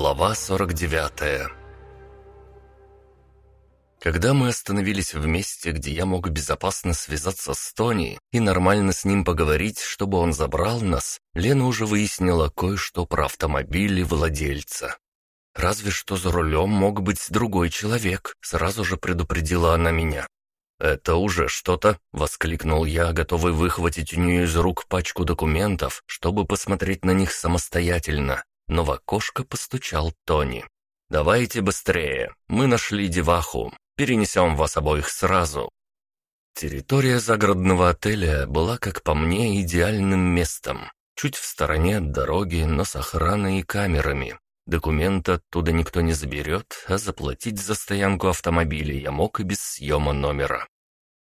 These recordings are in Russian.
Глава 49 Когда мы остановились в месте, где я мог безопасно связаться с Тони и нормально с ним поговорить, чтобы он забрал нас, Лена уже выяснила кое-что про автомобиль и владельца. «Разве что за рулем мог быть другой человек», — сразу же предупредила она меня. «Это уже что-то», — воскликнул я, готовый выхватить у нее из рук пачку документов, чтобы посмотреть на них самостоятельно но в окошко постучал Тони. «Давайте быстрее, мы нашли деваху, перенесем вас обоих сразу». Территория загородного отеля была, как по мне, идеальным местом. Чуть в стороне от дороги, но с охраной и камерами. Документы оттуда никто не заберет, а заплатить за стоянку автомобиля я мог и без съема номера.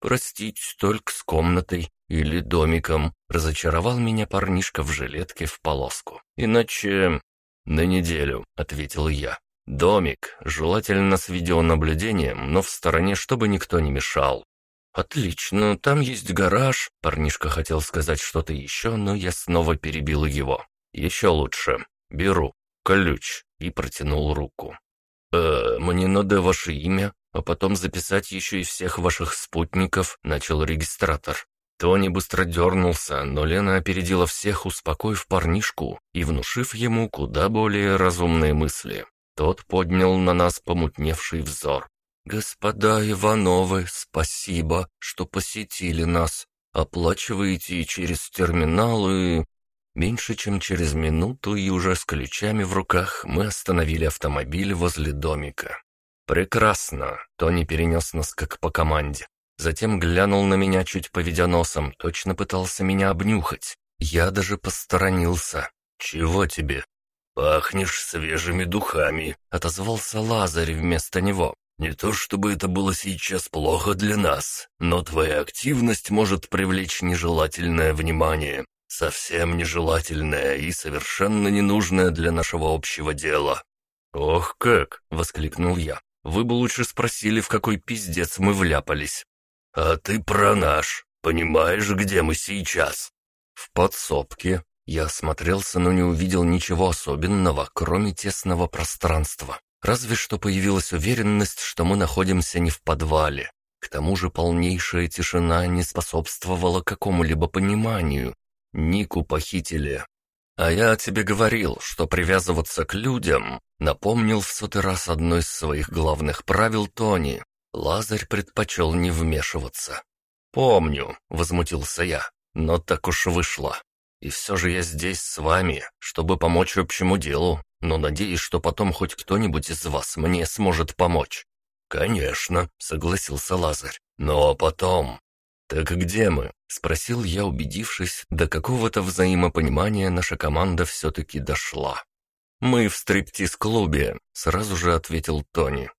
Простить только с комнатой или домиком, разочаровал меня парнишка в жилетке в полоску. Иначе «На неделю», — ответил я. «Домик, желательно с видеонаблюдением, но в стороне, чтобы никто не мешал». «Отлично, там есть гараж», — парнишка хотел сказать что-то еще, но я снова перебил его. «Еще лучше. Беру. Ключ». И протянул руку. «Э, мне надо ваше имя, а потом записать еще и всех ваших спутников», — начал регистратор. Тони быстро дернулся, но Лена опередила всех, успокоив парнишку и внушив ему куда более разумные мысли. Тот поднял на нас помутневший взор. «Господа Ивановы, спасибо, что посетили нас. Оплачиваете через терминалы...» Меньше чем через минуту и уже с ключами в руках мы остановили автомобиль возле домика. «Прекрасно!» — Тони перенес нас как по команде. Затем глянул на меня, чуть поведя носом, точно пытался меня обнюхать. Я даже посторонился. «Чего тебе?» «Пахнешь свежими духами», — отозвался Лазарь вместо него. «Не то чтобы это было сейчас плохо для нас, но твоя активность может привлечь нежелательное внимание. Совсем нежелательное и совершенно ненужное для нашего общего дела». «Ох как!» — воскликнул я. «Вы бы лучше спросили, в какой пиздец мы вляпались». «А ты про наш. Понимаешь, где мы сейчас?» «В подсобке». Я осмотрелся, но не увидел ничего особенного, кроме тесного пространства. Разве что появилась уверенность, что мы находимся не в подвале. К тому же полнейшая тишина не способствовала какому-либо пониманию. Нику похитили. А я тебе говорил, что привязываться к людям, напомнил в сотый раз одно из своих главных правил Тони. Лазарь предпочел не вмешиваться. «Помню», — возмутился я, — «но так уж вышло. И все же я здесь с вами, чтобы помочь общему делу, но надеюсь, что потом хоть кто-нибудь из вас мне сможет помочь». «Конечно», — согласился Лазарь, — «но потом...» «Так где мы?» — спросил я, убедившись, до какого-то взаимопонимания наша команда все-таки дошла. «Мы в стриптиз-клубе», — сразу же ответил Тони.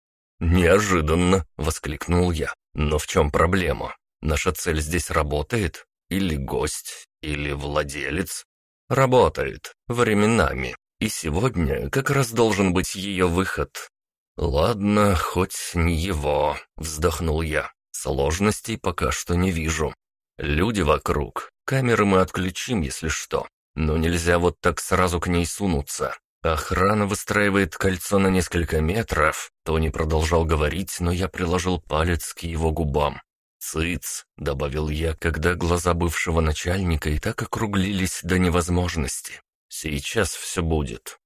«Неожиданно!» — воскликнул я. «Но в чем проблема? Наша цель здесь работает? Или гость? Или владелец?» «Работает. Временами. И сегодня как раз должен быть ее выход». «Ладно, хоть не его», — вздохнул я. «Сложностей пока что не вижу. Люди вокруг. Камеры мы отключим, если что. Но нельзя вот так сразу к ней сунуться. Охрана выстраивает кольцо на несколько метров. Тони продолжал говорить, но я приложил палец к его губам. «Цыц», — добавил я, когда глаза бывшего начальника и так округлились до невозможности. «Сейчас все будет».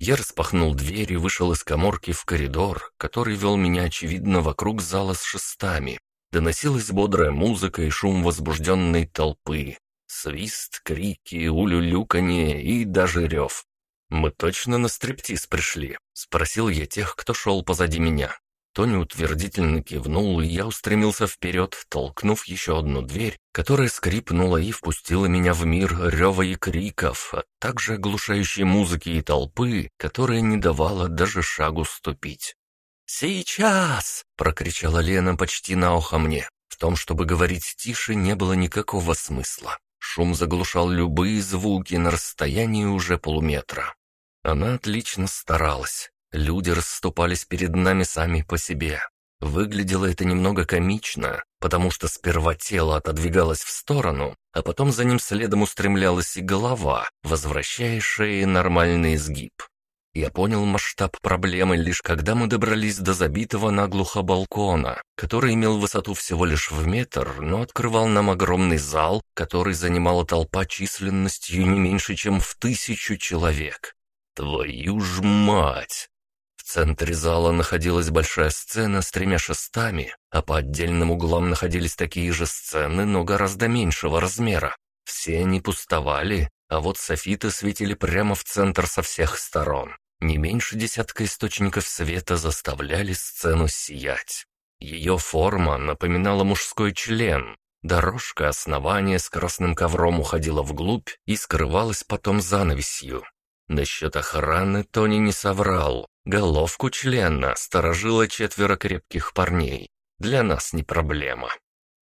Я распахнул дверь и вышел из коморки в коридор, который вел меня, очевидно, вокруг зала с шестами. Доносилась бодрая музыка и шум возбужденной толпы. Свист, крики, улюлюканье и даже рев. «Мы точно на стриптиз пришли?» — спросил я тех, кто шел позади меня. Тони утвердительно кивнул, и я устремился вперед, толкнув еще одну дверь, которая скрипнула и впустила меня в мир рева и криков, а также оглушающей музыки и толпы, которая не давала даже шагу ступить. «Сейчас!» — прокричала Лена почти на ухо мне. В том, чтобы говорить тише, не было никакого смысла. Шум заглушал любые звуки на расстоянии уже полуметра. Она отлично старалась. Люди расступались перед нами сами по себе. Выглядело это немного комично, потому что сперва тело отодвигалось в сторону, а потом за ним следом устремлялась и голова, возвращая шее нормальный изгиб. Я понял масштаб проблемы лишь когда мы добрались до забитого наглухо балкона, который имел высоту всего лишь в метр, но открывал нам огромный зал, который занимала толпа численностью не меньше, чем в тысячу человек. Твою ж мать! В центре зала находилась большая сцена с тремя шестами, а по отдельным углам находились такие же сцены, но гораздо меньшего размера. Все они пустовали, а вот софиты светили прямо в центр со всех сторон. Не меньше десятка источников света заставляли сцену сиять. Ее форма напоминала мужской член. Дорожка основания с красным ковром уходила вглубь и скрывалась потом занавесью. Насчет охраны Тони не соврал. Головку члена сторожило четверо крепких парней. Для нас не проблема.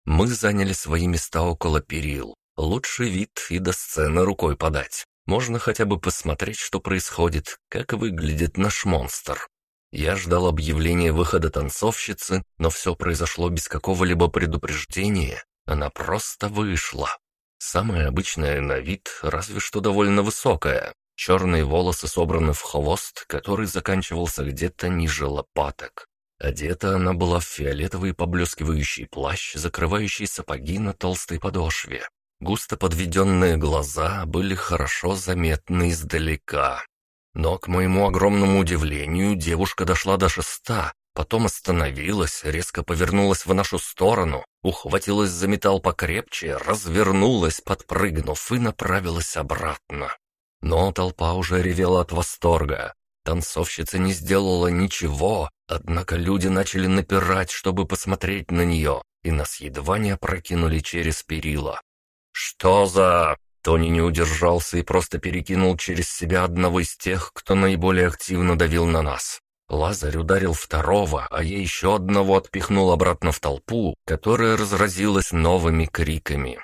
Мы заняли свои места около перил. Лучший вид и до сцены рукой подать. Можно хотя бы посмотреть, что происходит, как выглядит наш монстр. Я ждал объявления выхода танцовщицы, но все произошло без какого-либо предупреждения. Она просто вышла. Самая обычная на вид, разве что довольно высокая. Черные волосы собраны в хвост, который заканчивался где-то ниже лопаток. Одета она была в фиолетовый поблескивающий плащ, закрывающий сапоги на толстой подошве. Густо подведенные глаза были хорошо заметны издалека. Но, к моему огромному удивлению, девушка дошла до шеста, потом остановилась, резко повернулась в нашу сторону, ухватилась за металл покрепче, развернулась, подпрыгнув, и направилась обратно. Но толпа уже ревела от восторга. Танцовщица не сделала ничего, однако люди начали напирать, чтобы посмотреть на нее, и нас едва не опрокинули через перила. «Что за...» Тони не удержался и просто перекинул через себя одного из тех, кто наиболее активно давил на нас. Лазарь ударил второго, а я еще одного отпихнул обратно в толпу, которая разразилась новыми криками.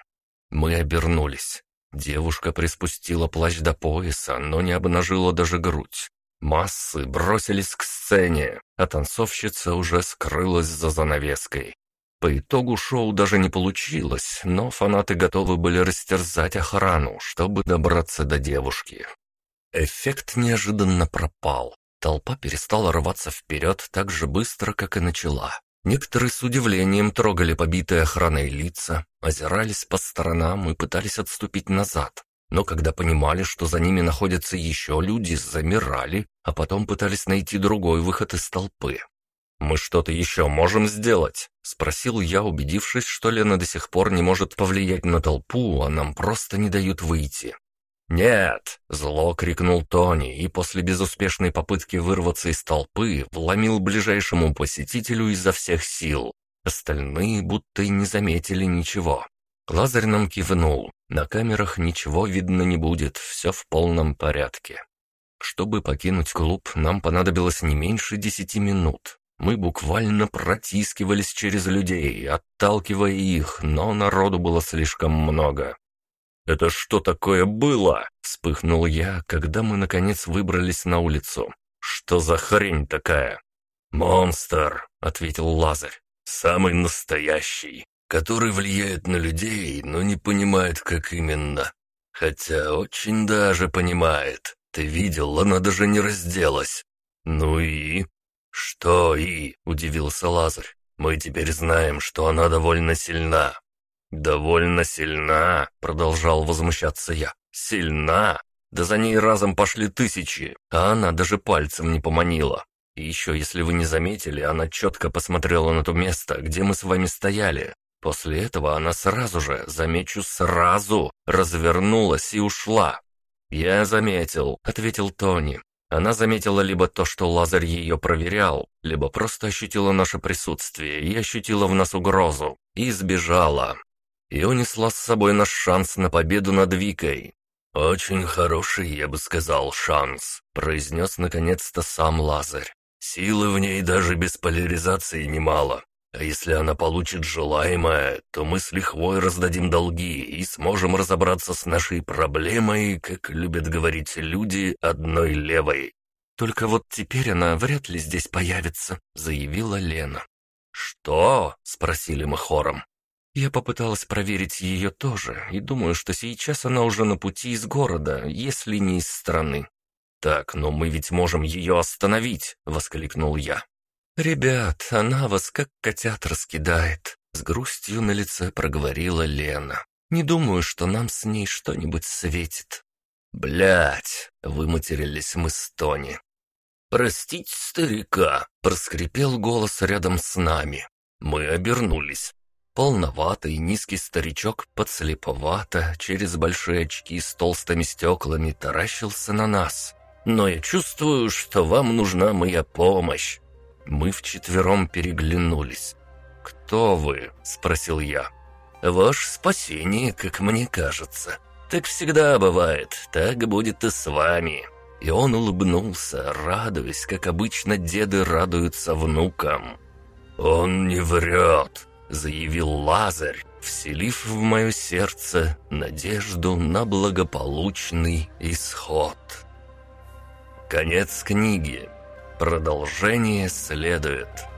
Мы обернулись. Девушка приспустила плащ до пояса, но не обнажила даже грудь. Массы бросились к сцене, а танцовщица уже скрылась за занавеской. По итогу шоу даже не получилось, но фанаты готовы были растерзать охрану, чтобы добраться до девушки. Эффект неожиданно пропал. Толпа перестала рваться вперед так же быстро, как и начала. Некоторые с удивлением трогали побитые охраной лица, озирались по сторонам и пытались отступить назад. Но когда понимали, что за ними находятся еще люди, замирали, а потом пытались найти другой выход из толпы. «Мы что-то еще можем сделать?» — спросил я, убедившись, что Лена до сих пор не может повлиять на толпу, а нам просто не дают выйти. «Нет!» — зло крикнул Тони и после безуспешной попытки вырваться из толпы вломил ближайшему посетителю изо всех сил. Остальные будто и не заметили ничего. Лазарь нам кивнул. На камерах ничего видно не будет, все в полном порядке. Чтобы покинуть клуб, нам понадобилось не меньше десяти минут. Мы буквально протискивались через людей, отталкивая их, но народу было слишком много. «Это что такое было?» — вспыхнул я, когда мы, наконец, выбрались на улицу. «Что за хрень такая?» «Монстр», — ответил Лазарь. «Самый настоящий, который влияет на людей, но не понимает, как именно. Хотя очень даже понимает. Ты видел, она даже не разделась. Ну и...» «Что и?» — удивился Лазарь. «Мы теперь знаем, что она довольно сильна». «Довольно сильна?» — продолжал возмущаться я. «Сильна? Да за ней разом пошли тысячи, а она даже пальцем не поманила. И еще, если вы не заметили, она четко посмотрела на то место, где мы с вами стояли. После этого она сразу же, замечу, сразу, развернулась и ушла». «Я заметил», — ответил Тони. Она заметила либо то, что Лазарь ее проверял, либо просто ощутила наше присутствие и ощутила в нас угрозу, и сбежала. И унесла с собой наш шанс на победу над Викой. «Очень хороший, я бы сказал, шанс», — произнес наконец-то сам Лазарь. «Силы в ней даже без поляризации немало. А если она получит желаемое, то мы с лихвой раздадим долги и сможем разобраться с нашей проблемой, как любят говорить люди, одной левой. Только вот теперь она вряд ли здесь появится, заявила Лена. Что? спросили мы хором. Я попыталась проверить ее тоже, и думаю, что сейчас она уже на пути из города, если не из страны. «Так, но мы ведь можем ее остановить!» — воскликнул я. «Ребят, она вас как котят раскидает», — с грустью на лице проговорила Лена. «Не думаю, что нам с ней что-нибудь светит». «Блядь!» — выматерились мы с Тони. «Простите старика!» — проскрипел голос рядом с нами. Мы обернулись. Полноватый низкий старичок подслеповато через большие очки с толстыми стеклами таращился на нас. «Но я чувствую, что вам нужна моя помощь». Мы вчетвером переглянулись. «Кто вы?» — спросил я. «Ваше спасение, как мне кажется. Так всегда бывает, так будет и с вами». И он улыбнулся, радуясь, как обычно деды радуются внукам. «Он не врет», — заявил Лазарь, вселив в мое сердце надежду на благополучный исход. Конец книги. Продолжение следует.